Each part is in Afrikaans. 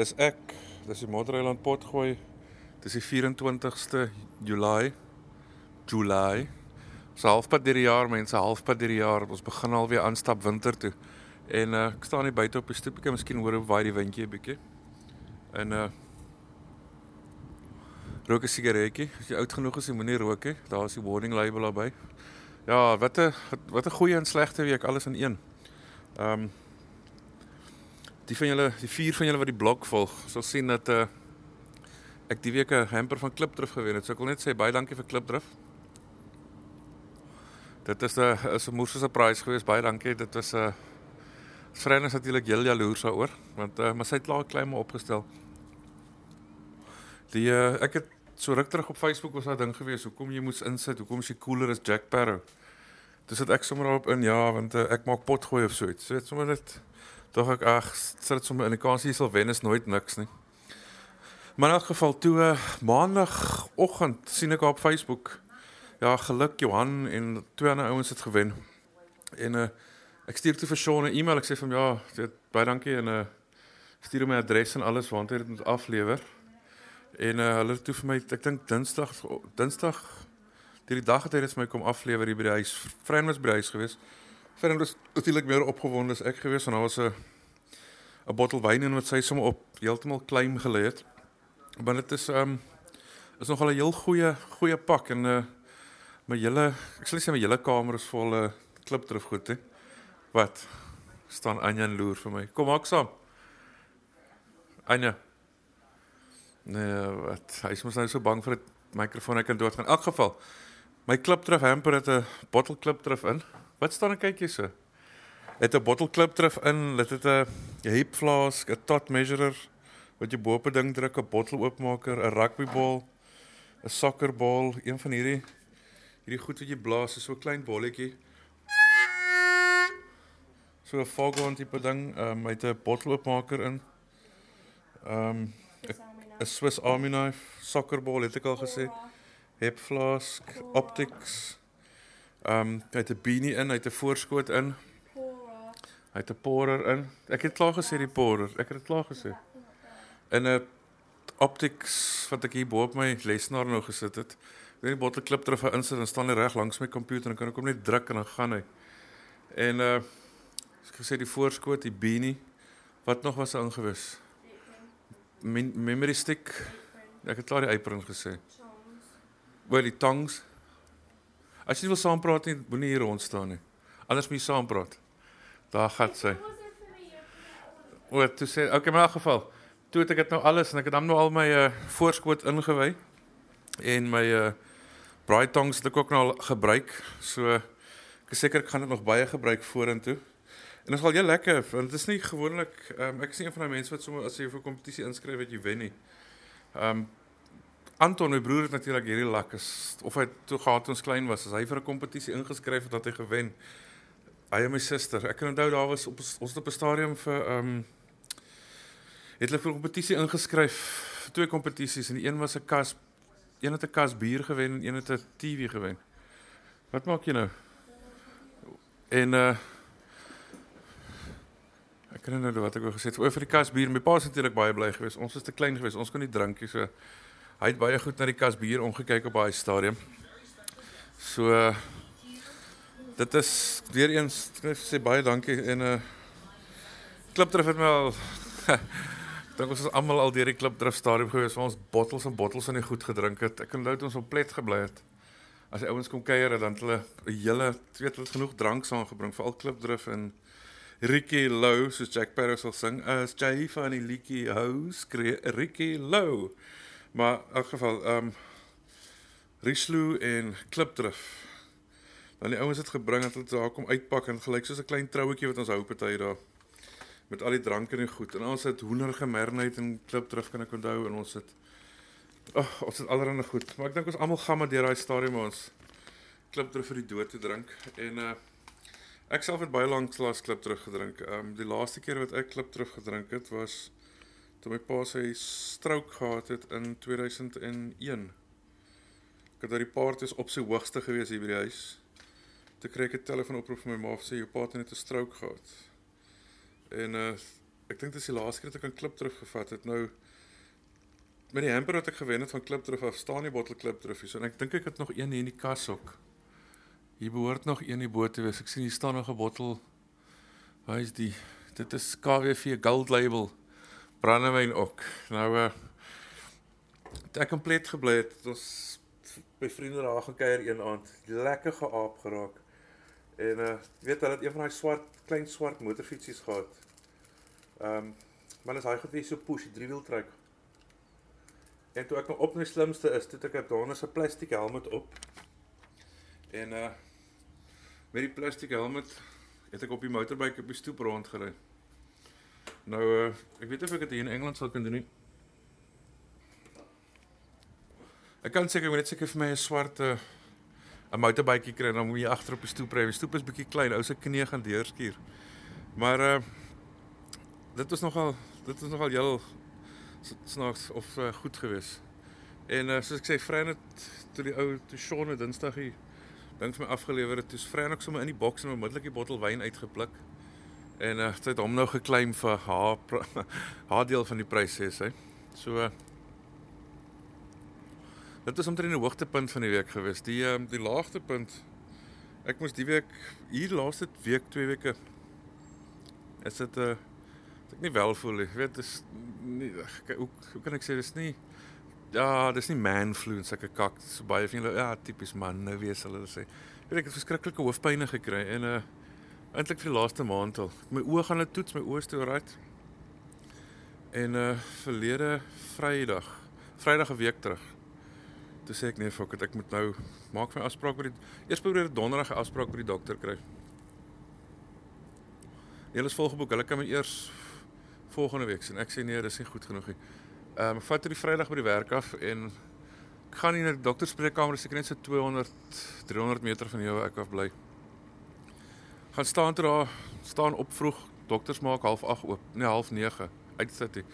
Dis ek, dis die Moddereiland Potgooi. Dis die 24ste Julie. Julie. Ons halfpad deur die jaar, mense, halfpad deur die jaar. Ons begin al weer aanstap winter toe. En uh, ek staan hier buite op die stoepie, miskien hoor hoe waai die windjie 'n bietjie. En uh rook 'n sigaretjie. As jy oud genoeg is, jy moenie rook nie. Daar is die warning label daarby. Ja, wat 'n wat 'n goeie en slegte week alles in een. Ehm um, die van julle, die vier van julle wat die blok volg, sal sien dat uh ek die week 'n hamper van Klipdrif gewen het. So ek wil net sê baie dankie vir Klipdrif. Dit is 'n is 'n moeë surprise geweest. Baie dankie. Dit was 'n uh, Vriend is natuurlik heel jaloers daaroor want uh, maar sy het klaar klein maar opgestel. Die uh, ek het so ruk terug op Facebook was daai ding gewees, hoekom jy moes insit, hoekom is jy cooler as Jack Sparrow? Dis dit ek sommer daarop in ja, want uh, ek maak pot gooi of so iets. So dit sommer net tog ek ag, sit sommer in die kans hier sal wen is nooit niks nie. Maar in elk geval toe uh, maandagooggend sien ek op Facebook ja, geluk Johan en twee ander ouens het gewen. En uh, ek stuur toe vir Sean 'n e-mail. Ek sê vir hom ja, dit baie dankie en uh stuur my adres en alles waar dit moet aflewer. En uh hulle het toe vir my, ek dink Dinsdag Dinsdag die dag het hy dit vir my kom aflewer hier by die huis. Vriend was by die huis gewees. Vriend was natuurlik meer opgewonde as ek gewees want daar was 'n 'n bottel wyn en wat sy sommer op heeltemal klein gelê het. Maar dit is um is nogal 'n heel goeie goeie pak en uh my hele ek sê my hele kamer is vol 'n uh, klipdrif goed hè. Wat? Staan Anja en loer vir my. Kom maak saam. Anja. Nee, wat? Hy is mos nou so bang vir die mikrofoon hy kan doodgaan. In elk geval, my klip terug hamper het 'n bottle klip terug in. Wat staan en kyk jy so? Het 'n bottle klip terug in. Dit het 'n hip flask, 'n tot measurer wat jy bo op 'n ding druk, 'n bottel oopmaker, 'n rugbybal, 'n sokkerbal, een van hierdie hierdie goed wat jy blaas, so 'n klein bolletjie so 'n foghorn tipe ding um, met 'n botteloopmaker in. Ehm um, 'n Swiss Army knife, sokkerbal het ek al gesê. Hep flask, optics. Ehm um, het 'n beanie in, het 'n voorskoot in. Hy het 'n pourer in. Ek het klaar gesê die pourer. Ek het dit klaar gesê. In 'n optics wat ek hier bo op my lesenaar nou gesit het. Ek het die bottel klip terug insit en staan hy reg langs my komputer en kan ek hom net druk en dan gaan hy. En uh Ek gesê die voorskoot, die beanie. Wat nog was ingewis? Memory stick. Ek het klaar die apron gesê. Wel die tongs. As jy wil saam praat nie, moenie hier rond staan nie. Anders moet jy saam praat. Daar gaan sy. O, toe sê, okay, in elk geval, toe het ek dit nou alles en ek het dan nou al my uh, voorskoot ingewy en my uh braai tongs het ek ook nou al gebruik. So ek is seker ek gaan dit nog baie gebruik vorentoe. En dit is al heel lekker want dit is nie gewoonlik um, ek is nie een van daai mense wat sommer as jy vir 'n kompetisie inskryf wat jy wen nie. Ehm um, Anton, my broer het natuurlik hierdie lak is of hy toe gehad ons klein was, as hy vir 'n kompetisie ingeskryf het dat hy gewen. Hy en my suster, ek kan onthou daar was op ons op 'n stadium vir ehm um, het hulle vir 'n kompetisie ingeskryf, vir twee kompetisies en die een was 'n kas een het 'n kas bier gewen en een het 'n TV gewen. Wat maak jy nou? En uh Ek kan nou wat ek wou gesê het oor vir die kasbier. My pa is natuurlik baie bly geweest. Ons was te klein geweest. Ons kon nie drink nie. So hy het baie goed na die kasbier omgekyk op daai stadium. So dit is weer eens sê baie dankie en 'n uh, klipdrif het my al dink ons is almal al deur die klipdrif stadium geweest waar ons bottels en bottels in die goed gedrink het. Ek kan onthou ons op plet gebly het. As ouens kom kuier dan het hulle 'n hele weet hulle genoeg drank saamgebring vir al klipdrif en Ricky Lou soos Jack Sparrow sal sing as jy van die liedjie hou skree Ricky Lou maar in elk geval ehm um, Richelieu en Klipdrif dan die ouens het gebring dat hulle daar kom uitpak en gelyk soos 'n klein trouetjie wat ons hou party daar. Met al die drank en goed. En ons het hoender gemarineer en Klipdrif kan ek onthou en ons het oh, ons het allerlei goed. Maar ek dink ons almal gaan maar deur daai stadium ons Klipdrif vir die dood te drink. En uh Ek self het baie lank glas klip terug gedrink. Ehm um, die laaste keer wat ek klip terug gedrink het was toe my pa sy stroke gehad het in 2001. Ek het daai paart is op sy hoogste gewees hier by die huis. Toe kry ek 'n telefoonoproep van my ma sê jou pa het net 'n stroke gehad. En uh ek dink dit is die laaste keer dat ek 'n klip terug gevat het. Nou met die hamper wat ek gewen het van klip terug af staan die bottel klip terug hier. So en ek dink ek het nog een hier in die kas ook. Hier behoort nog een in die boot te wees. Ek sien hier staan nog 'n bottel. Waar is die? Dit is KWV Gold Label brandewyn ook. Nou uh ek kompleet gebly het. Ons by vriende daar gaan kuier een aand. Lekker geaap geraak. En uh weet hulle het een van daai swart klein swart motorfietsies gehad. Ehm um, maar as hy goed wie so push driewiel trek. En toe ek nou op my slimste is, toe ek 'n donker se plastiek helm op. En uh met die plastiek helm het ek op die motorbike op die stoep rondgery. Nou uh ek weet of ek dit hier in Engeland sal kan doen nie. Ek kan seker net seker vir my 'n swart 'n uh, motorbike kry en dan moet jy agter op die stoep ry. Die stoep is bietjie klein, ou se knie gaan deurskuur. Maar uh dit was nogal dit was nogal heel snaaks of uh, goed geweest. En uh, soos ek sê, Vryheid toe die ou toe Shaun het Dinsdag hier ding vir my afgelewer het, toe's Vryheid sommer in die boks en onmiddellik die bottel wyn uitgepluk. En uh, sy het hom nou geklaim vir haar haar deel van die prys sê sy. So uh, Dit was omtrent die hoogtepunt van die week geweest. Die um, die laagtepunt ek moes die week hier laaste week twee weke is dit 'n uh, ek nie wel voel nie. Weet dis nie hoe hoe kan ek sê dis nie ja, dis nie man flu en sulke kak so baie van julle ja, tipies man nou wees hulle sê. Weet ek het verskriklike hoofpynne gekry en uh eintlik vir die laaste maand al. My oë gaan net toets, my oë toe right. En uh verlede Vrydag, Vrydag 'n week terug. Toe sê ek nee, it, ek moet nou maak my afspraak met die eers probeer donderdag 'n afspraak by die dokter kry. Hulle is volgeboek. Hulle kan my eers volgende week sien. Ek sê nee, dis nie goed genoeg nie. Ehm um, vat dit die Vrydag by die werk af en ek gaan nie na die dokter spreekkamer, seker net so 200 300 meter van jou ek af bly. Gaan staan toe daar, staan op vroeg. Dokters maak half 8 oop, nee half 9 uitsit.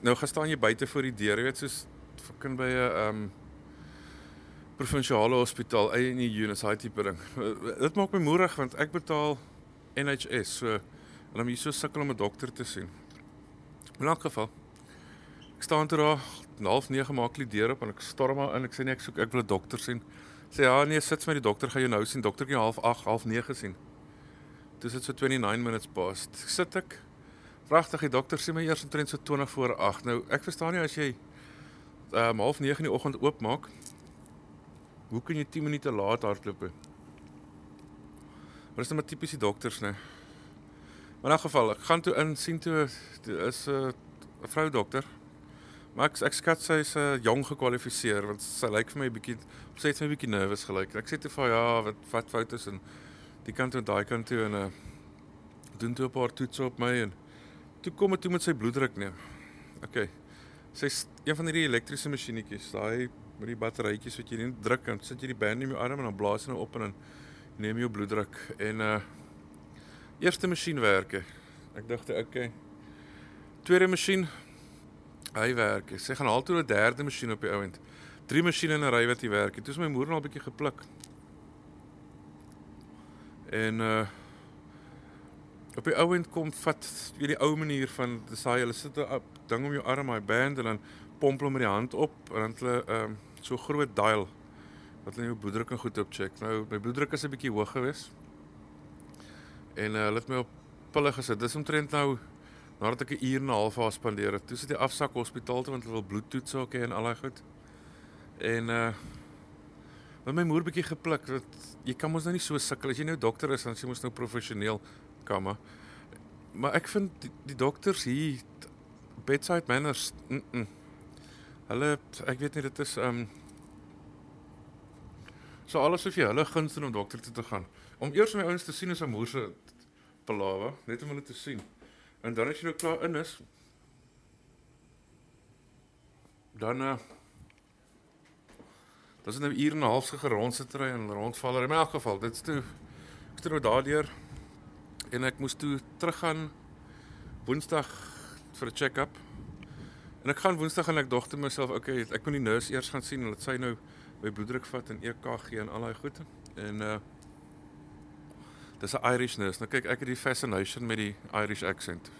Nou gaan staan jy buite voor die deur, jy weet soos fucking by 'n ehm um, provinsiale hospitaal, eie in die units, hy tipe ding. Dit maak my moerig want ek betaal NHS, so en moet jy so sukkel om 'n dokter te sien. In elk geval. Ek staan toe daar, half 9 maak die deur op en ek storm maar in. Ek sê nee, ek soek ek wil 'n dokter sien. Sê ja, nee, sit met die dokter, gaan jy nou sien. Dokter kan half 8, half 9 sien. Dis dit so 29 minutes past. Sit ek. Pragtig, die dokter sê my eers omtrent so 20 voor 8. Nou, ek verstaan nie as jy ehm um, half 9 in die oggend oopmaak. Hoe kan jy 10 minute laat hardloop? Maar dis net maar tipies die dokters, né? Maar in geval, ek gaan toe in sien toe is 'n uh, vrou dokter. Maar ek ek skat sy is 'n uh, jong gekwalifiseer want sy lyk vir my 'n bietjie sy het my 'n bietjie nervus gelyk. Ek sê toe vir ja, wat wat fout is en die kant toe daai kant toe en uh, doen toe 'n paar toetse op my en toe kom dit toe met sy bloeddruk neem. OK. Sy's een van hierdie elektriese masjienetjies, daai met die batterytjies wat jy net druk en sit jy die band in jou arm en dan blaas hy nou op en dan neem jou bloeddruk en uh Eerste masjien werk. Ek dink okay. Tweede masjien hy werk. Sy gaan haal toe 'n derde masjien op die ouend. Drie masjiene in 'n ry wat hy werk. Dit is my moeder al 'n bietjie gepluk. En uh op die ouend kom vat jy die ou manier van dis hy hulle sit 'n ding om jou arm, hy band en dan pomp hulle met die hand op en dan hulle um, so groot dial wat hulle jou bloeddruk en goed op check. Nou my bloeddruk is 'n bietjie hoog geweest. En uh, hulle het my op pille gesit. Dis omtrent nou nadat ek 'n uur en 'n half daar spandeer het. Toe sit die afsak hospitaal toe want hulle wil bloedtoets ook hê en al daai goed. En uh met my moer bietjie gepluk dat jy kan mos nou nie so sukkel as jy nou dokter is dan jy mos nou professioneel kamma. Maar ek vind die, die dokters hier bedside manners. Mm -mm. Hulle ek weet nie dit is um so alles of jy hulle gunste om dokter toe te gaan. Om eers my ouens te sien is 'n moerse palawe, net om hulle te sien. En dan as jy nou klaar in is, dan uh Dan is nou uur en 'n half se gerond sit ry en rondval. In elk geval, dit's toe ek het nou daardeur en ek moes toe teruggaan Woensdag vir 'n check-up. En ek gaan Woensdag en ek dog te myself, okay, ek moet die nurse eers gaan sien en laat sy nou my bloeddruk vat en EKG en al daai goed. En uh Dis 'n Irish nurse. Nou kyk, ek het die fascination met die Irish accent.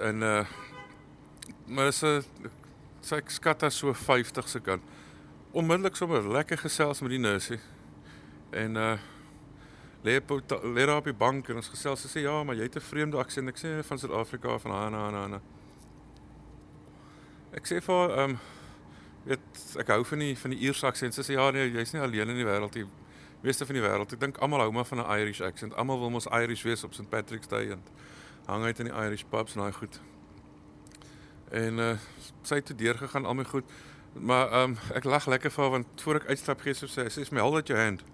En uh maar sy ek skat as so 50 se kant. Onmiddellik sommer lekker gesels met die nurse. En uh lê lê daar op die bank en ons gesels sy sê ja, maar jy het 'n vreemde aksent. Ek sê van Suid-Afrika van Hana Hana Hana. Ek sê vir ehm um, weet ek hou van die van die Ierse aksent. Sy sê ja nee, jy's nie alleen in die wêreld nie. Meeste van die wêreld. Ek dink almal hou maar van 'n Irish aksent. Almal wil mos Irish wees op St Patrick's Day en hang uit in die Irish pubs en daai goed. En uh sy het toe deur gegaan al my goed. Maar ehm um, ek lag lekker vir want voor ek uitstap gee sy sê sy sê my hold at your hand.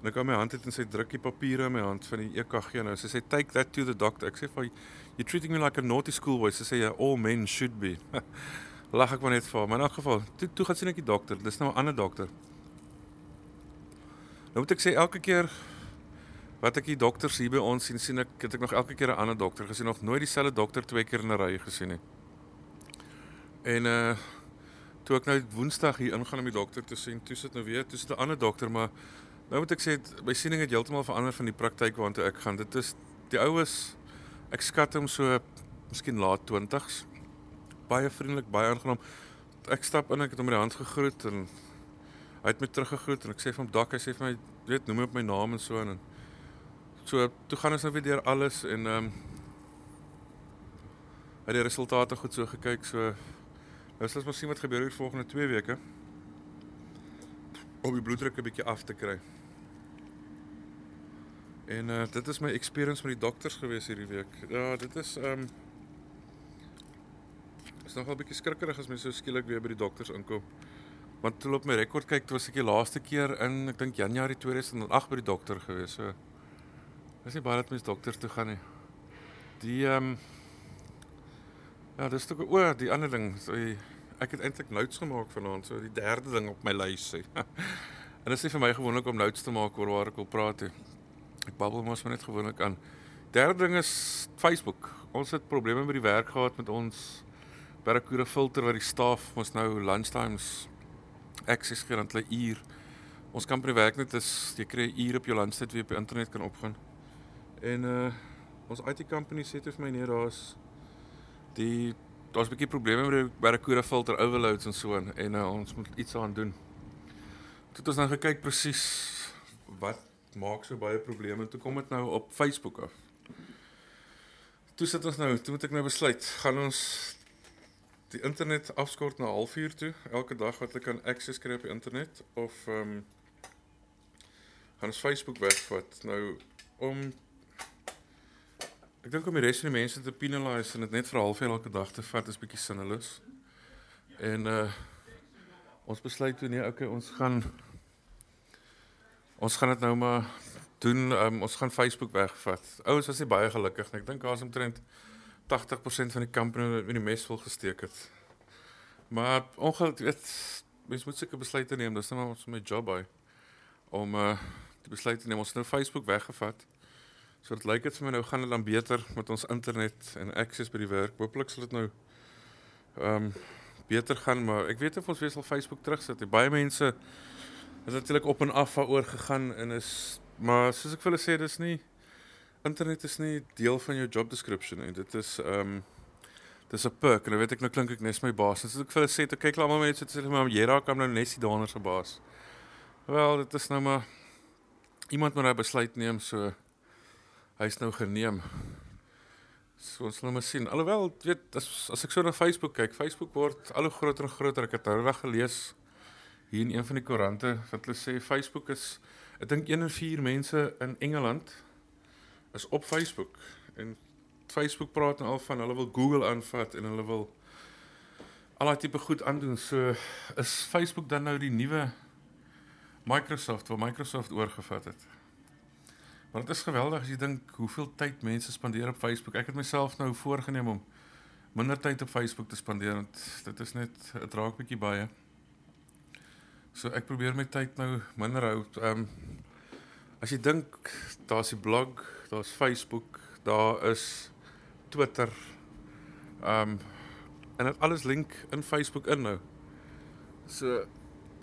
En ek hou my hand uit en sy druk die papiere in my hand van die EKG nou. Sy sê take that to the doctor. Ek sê vir you treating me like a naughty schoolboy. Sy sê all men should be. lag ek maar net vir. Maar in elk geval, toe toe gaan sien ek die dokter. Dis nou 'n ander dokter. Nou moet ek sê elke keer wat ek die dokters hier by ons sien, sien ek het ek nog elke keer 'n ander dokter gesien, nog nooit dieselfde dokter twee keer in 'n ry gesien nie. En uh toe ek nou Woensdag hier ingaan om die dokter te sien, toe sit nou weer, toe sit 'n ander dokter, maar nou moet ek sê my siening het heeltemal verander van die praktyk waartoe ek gaan. Dit is die oues ek skat hom so miskien laat 20s. Baie vriendelik, baie aangenaam. Ek stap in, ek het hom met die hand gegroet en hy het my teruggegroet en ek sê vir hom dak, hy sê vir my, weet, noem my op my naam en so en so toe gaan ons nou weer deur alles en ehm um, het die resultate goed so gekyk so Nou sal ons maar sien wat gebeur oor volgende 2 weke. Om die bloeddruk 'n bietjie af te kry. En uh dit is my experience met die dokters gewees hierdie week. Ja, dit is um, is nogal 'n bietjie skrikkerig as mens so skielik weer by die dokters inkom. Want toe op my rekord kyk, toe was ek die laaste keer in ek dink Januarie 2008 by die dokter gewees. So Dis nie baie dat mens dokters toe gaan nie. Die ehm um, Ja, dis tog o, die ander ding, so ek het eintlik notes gemaak vanaand, so die derde ding op my lys sê. en dit is nie vir my gewoonlik om notes te maak oor waar ek wil praat nie. Ek babbel mos maar net gewoonlik aan. Derde ding is Facebook. Ons het probleme met die werk gehad met ons Barracuda filter wat die staf ons nou lunchtimes access gee aan hulle uur. Ons kan by die werk net is jy kry 'n uur op jou lunchtyd weer op die internet kan opgaan. En uh ons IT company sê dit vir my nee, daar's die daar's 'n bietjie probleme met die Barracuda filter overloads en so en, en uh, ons moet iets aan doen. Toe het ons nou gekyk presies wat maak so baie probleme en toe kom dit nou op Facebook af. Toe sit ons nou, toe moet ek nou besluit, gaan ons die internet afskort na 0.5 toe elke dag wat ek kan access kry op die internet of ehm um, gaan ons Facebook wegvat nou om Ek dink om die res van die mense te penalise en dit net vir 'n halfuur elke dag te vat is bietjie sinneloos. En uh ons besluit toe nee, okay, ons gaan ons gaan dit nou maar doen. Um, ons gaan Facebook wegvat. Ouens was nie baie gelukkig nie. Ek dink daar's omtrent 80% van die company wat in die mes vol gesteek het. Maar ongelukkig weet mens moet seker besluite neem. Dis nou maar ons my job by om uh die besluit te neem. Ons nou Facebook weggevat. So dit lyk dit vir my nou gaan dit dan beter met ons internet en access by die werk. Hooplik sal dit nou ehm um, beter gaan, maar ek weet of ons weer sal Facebook terugsit. Baie mense is natuurlik op en af daaroor gegaan en is maar soos ek vir hulle sê, dis nie internet is nie deel van jou job description nie. Dit is ehm um, dis 'n perk en nou weet ek nou klink ek nes my baas. As ek vir hulle sê, "Toe kyk almal mense sê maar jy raak hom nou nes die dander se baas." Wel, dit is nou maar iemand moet nou besluit neem so hy's nou geneem. So ons sal nou maar sien. Alhoewel, weet as as ek so na Facebook kyk, Facebook word al hoe groter en groter. Ek het nou reg gelees hier in een van die koerante wat hulle sê Facebook is ek dink 1 in 4 mense in Engeland is op Facebook en Facebook praat nou al van hulle wil Google aanvat en hulle wil al daai tipe goed aandoen. So is Facebook dan nou die nuwe Microsoft wat Microsoft oorgevat het. Maar dit is geweldig as jy dink hoeveel tyd mense spandeer op Facebook. Ek het myself nou voorgenem om minder tyd op Facebook te spandeer want dit is net 'n draak bietjie baie. So ek probeer my tyd nou minder hou. Ehm um, as jy dink daar's die blog, daar's Facebook, daar is Twitter. Ehm um, en dit alles link in Facebook in nou. So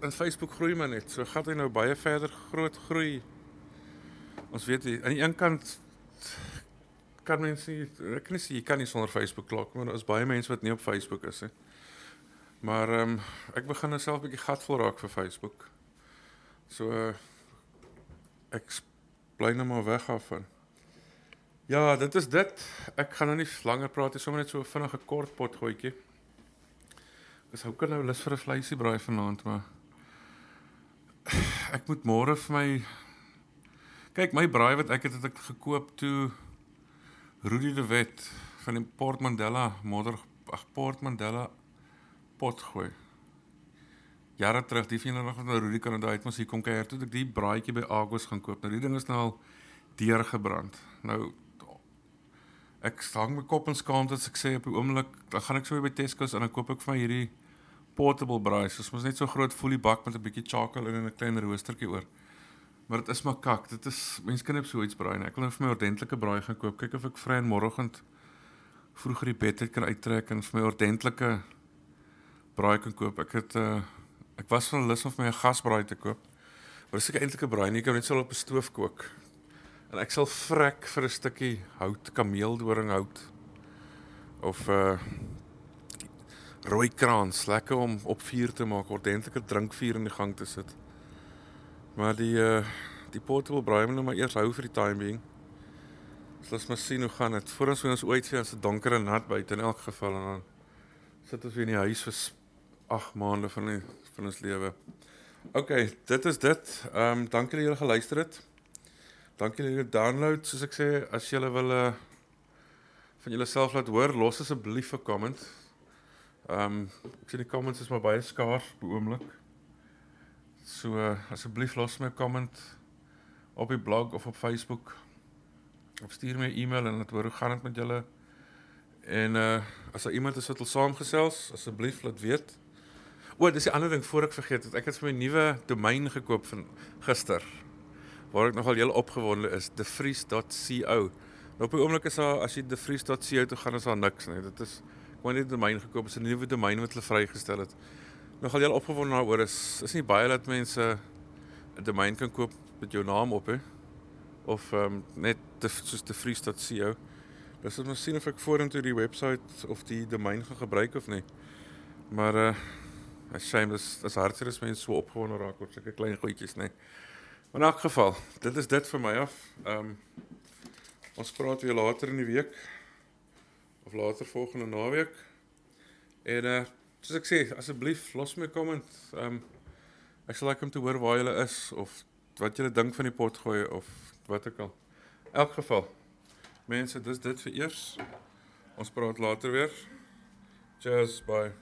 en Facebook groei maar net. So gaan hy nou baie verder groot groei ons weet jy aan die een kant kan mense nie ek kan nie sê jy kan nie sonder Facebook klok, maar daar is baie mense wat nie op Facebook is nie. Maar ehm um, ek begin nou self 'n bietjie gatvol raak vir Facebook. So uh, ek bly nou maar weg af van. Ja, dit is dit. Ek gaan nou nie langer praat nie, sommer net so vinnige kort pot goetjie. Dis hou kan nou lus vir 'n vleisie braai vanaand, maar ek moet môre vir my kyk my braai wat ek het het ek gekoop toe Rudy de Wet van die Port Mandela modder ag Port Mandela pot gooi. Jare terug, die vriende nog van Rudy kan onthou het mos hier kom kuier toe ek die braaitjie by Agos gaan koop. Nou die ding is nou al deurgebrand. Nou ek staan my kop in skaamte as ek sê op die oomblik, dan gaan ek so by Tesco's en dan koop ek van hierdie portable braai. Dit is mos net so groot voelie bak met 'n bietjie charcoal in en 'n klein roostertjie oor. Maar dit is maar kak. Dit is mense kan net so iets braai. Ek wil net vir my ordentlike braai gaan koop. Kyk of ek vry en môreoggend vroeër die bed uit kan uittrek en vir my ordentlike braai kan koop. Ek het uh ek was van lus om vir my 'n gasbraai te koop. Maar dis ek eintlik 'n braai nie. Ek kan net so op 'n stoof kook. En ek sal vrek vir 'n stukkie hout, kameeldoringhout of uh rooi kraans, lekker om op vuur te maak, ordentlike drinkvuur in die gang te sit. Maar die uh die portable braai moet nou maar eers hou vir die time being. So ons moet sien hoe gaan dit. Voor ons ons ooit sien as dit donker en nat buite in elk geval en dan sit ons weer in die huis vir 8 maande van die van ons lewe. OK, dit is dit. Ehm um, dankie dat julle geluister het. Dankie dat julle download, soos ek sê, as julle wil uh van julle self laat hoor, los asseblief 'n comment. Ehm um, ek sien die comments is maar baie skaars op oomblik. So uh, asseblief los my 'n comment op die blog of op Facebook. Of stuur my 'n e-mail en laat hoor hoe gaan dit met julle. En uh as daar iemand is wat wil saamgesels, asseblief laat weet. O, dis 'n ander ding voor ek vergeet het. Ek het vir my nuwe domein gekoop van gister. Waar ek nogal heel opgewonde is, thefreeze.co. Nou op die oomblik is daar as jy thefreeze.co toe gaan is daar niks nie. Dit is maar net 'n domein gekoop, is 'n nuwe domein wat hulle vrygestel het. Nogal heel opgewonde daaroor is is nie baie dat mense 'n domein kan koop met jou naam op hè of um, net te, soos thefreeze.co. Dis om te sien of ek vorentoe die webwerf of die domein gaan gebruik of nie. Maar uh As shame dis dis hartseer as mense so opgewonde raak oor sulke klein goedjies, nê. Nee. Maar in elk geval, dit is dit vir my af. Ehm um, ons praat weer later in die week of later volgende naweek. En uh soos ek sê, asseblief los my comment. Ehm um, ek sal like om te hoor waar julle is of wat julle dink van die pot gooi of wat ook al. In elk geval. Mense, dis dit vir eers. Ons praat later weer. Cheers, bye.